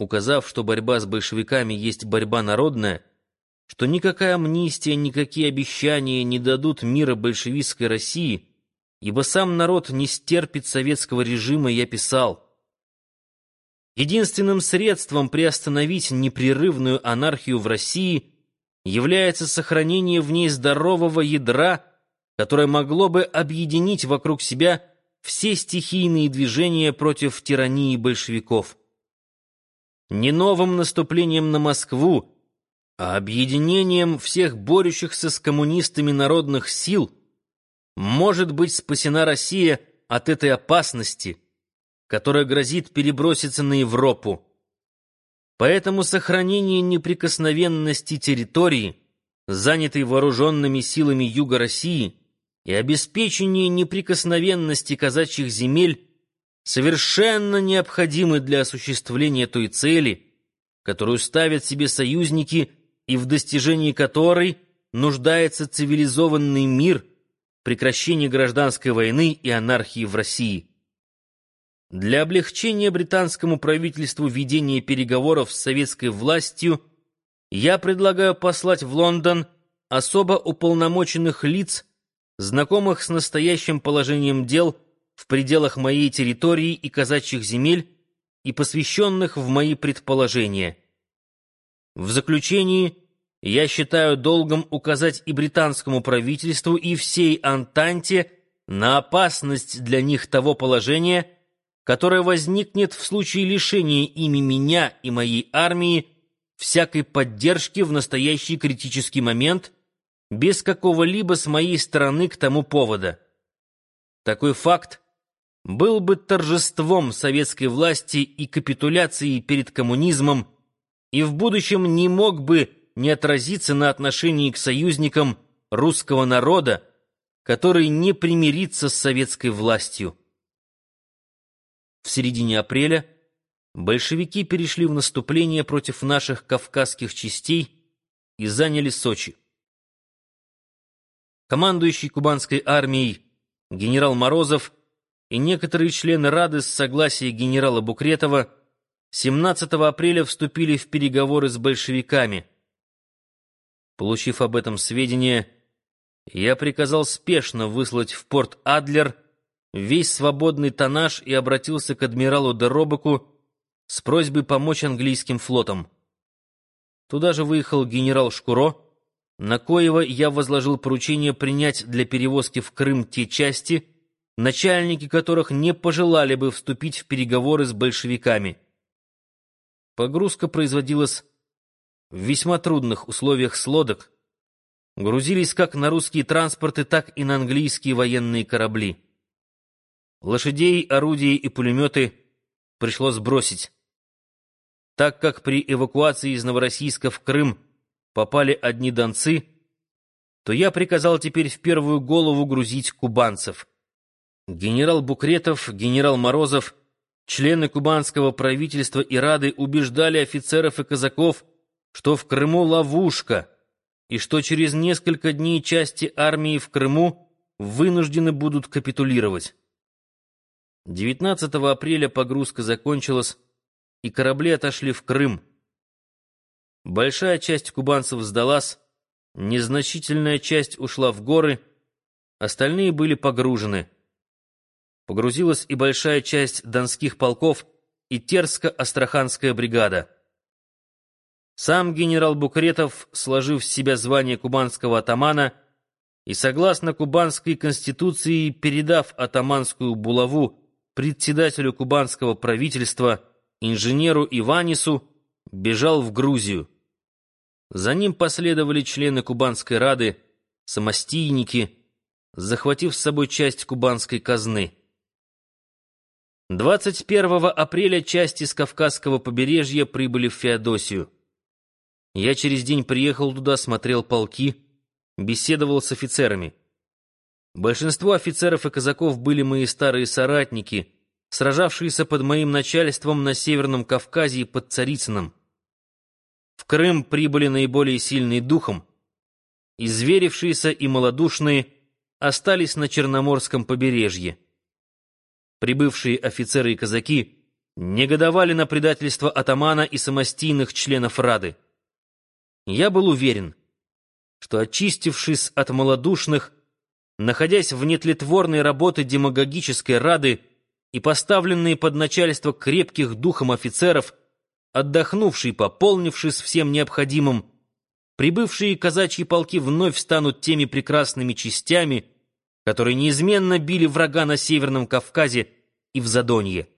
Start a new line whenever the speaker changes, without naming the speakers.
указав, что борьба с большевиками есть борьба народная, что никакая амнистия, никакие обещания не дадут мира большевистской России, ибо сам народ не стерпит советского режима, я писал. Единственным средством приостановить непрерывную анархию в России является сохранение в ней здорового ядра, которое могло бы объединить вокруг себя все стихийные движения против тирании большевиков. Не новым наступлением на Москву, а объединением всех борющихся с коммунистами народных сил может быть спасена Россия от этой опасности, которая грозит переброситься на Европу. Поэтому сохранение неприкосновенности территории, занятой вооруженными силами Юга России, и обеспечение неприкосновенности казачьих земель совершенно необходимы для осуществления той цели, которую ставят себе союзники и в достижении которой нуждается цивилизованный мир, прекращение гражданской войны и анархии в России. Для облегчения британскому правительству ведения переговоров с советской властью я предлагаю послать в Лондон особо уполномоченных лиц, знакомых с настоящим положением дел в пределах моей территории и казачьих земель и посвященных в мои предположения. В заключении я считаю долгом указать и британскому правительству, и всей Антанте на опасность для них того положения, которое возникнет в случае лишения ими меня и моей армии всякой поддержки в настоящий критический момент без какого-либо с моей стороны к тому повода. Такой факт был бы торжеством советской власти и капитуляцией перед коммунизмом, и в будущем не мог бы не отразиться на отношении к союзникам русского народа, который не примирится с советской властью. В середине апреля большевики перешли в наступление против наших кавказских частей и заняли Сочи. Командующий кубанской армией генерал Морозов и некоторые члены Рады с согласия генерала Букретова 17 апреля вступили в переговоры с большевиками. Получив об этом сведения, я приказал спешно выслать в порт Адлер весь свободный тоннаж и обратился к адмиралу Деробеку с просьбой помочь английским флотам. Туда же выехал генерал Шкуро, на коего я возложил поручение принять для перевозки в Крым те части, начальники которых не пожелали бы вступить в переговоры с большевиками. Погрузка производилась в весьма трудных условиях с лодок, грузились как на русские транспорты, так и на английские военные корабли. Лошадей, орудия и пулеметы пришлось бросить. Так как при эвакуации из Новороссийска в Крым попали одни донцы, то я приказал теперь в первую голову грузить кубанцев. Генерал Букретов, генерал Морозов, члены кубанского правительства и Рады убеждали офицеров и казаков, что в Крыму ловушка, и что через несколько дней части армии в Крыму вынуждены будут капитулировать. 19 апреля погрузка закончилась, и корабли отошли в Крым. Большая часть кубанцев сдалась, незначительная часть ушла в горы, остальные были погружены. Погрузилась и большая часть донских полков и Терско-Астраханская бригада. Сам генерал Букретов, сложив в себя звание кубанского атамана и, согласно кубанской конституции, передав атаманскую булаву председателю кубанского правительства, инженеру Иванису, бежал в Грузию. За ним последовали члены Кубанской Рады, самостийники, захватив с собой часть кубанской казны. 21 апреля части с Кавказского побережья прибыли в Феодосию. Я через день приехал туда, смотрел полки, беседовал с офицерами. Большинство офицеров и казаков были мои старые соратники, сражавшиеся под моим начальством на Северном Кавказе и под Царицыном. В Крым прибыли наиболее сильные духом. Изверившиеся и малодушные остались на Черноморском побережье. Прибывшие офицеры и казаки негодовали на предательство атамана и самостийных членов Рады. Я был уверен, что, очистившись от малодушных, находясь в нетлетворной работы демагогической Рады и поставленные под начальство крепких духом офицеров, отдохнувший, пополнившись всем необходимым, прибывшие казачьи полки вновь станут теми прекрасными частями, которые неизменно били врага на Северном Кавказе и в Задонье.